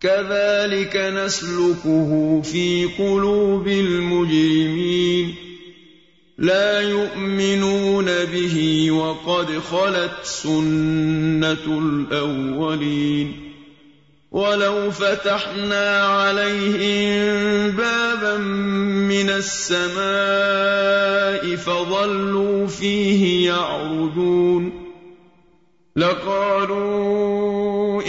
كذلك نسلكه في قلوب المجرمين. لا يؤمنون به وقد خلت سنة الأولين. ولو فتحنا عليهم بابا من السماء فظلوا فيه يعرجون. لقالوا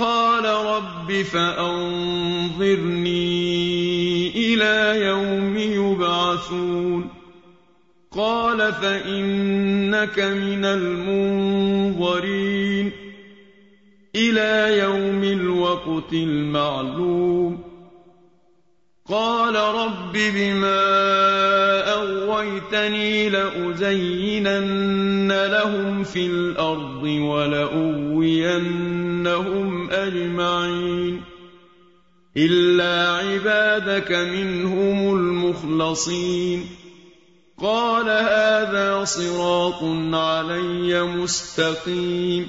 قال رب فأنظرني إلى يوم يبعثون. قال فإنك من المنظرين. إلى يوم الوقت المعلوم. قال رب بما أغويتني لأزينن لهم في الأرض ولأغوينهم أجمعين. إلا عبادك منهم المخلصين. قال هذا صراط علي مستقيم.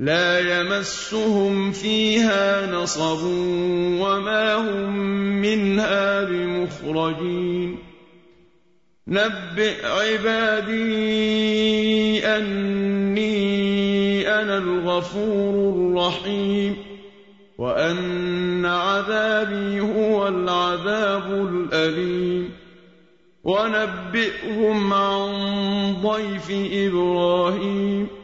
لا يمسهم فيها نصب وما هم منها بمخرجين. نبئ عبادي أني أنا الغفور الرحيم. وأن عذابي هو العذاب الأليم. ونبئهم عن ضيف إبراهيم.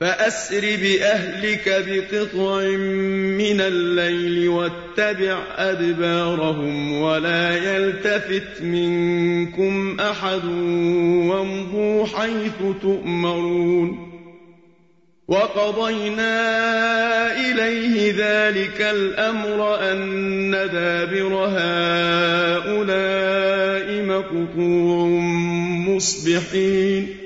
فأسر بأهلك بقطع من الليل واتبع أدبارهم ولا يلتفت منكم أحد وامضوا حيث تؤمرون وقضينا إليه ذلك الأمر أن دابر هؤلاء مقطوع مصبحين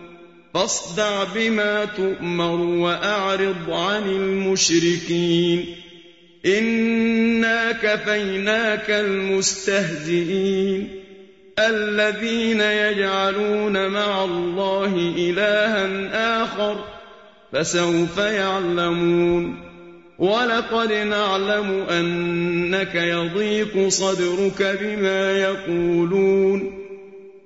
فاصدع بما تؤمر وأعرض عن المشركين. إنا كفيناك المستهزئين. الذين يجعلون مع الله إلها آخر فسوف يعلمون. ولقد نعلم أنك يضيق صدرك بما يقولون.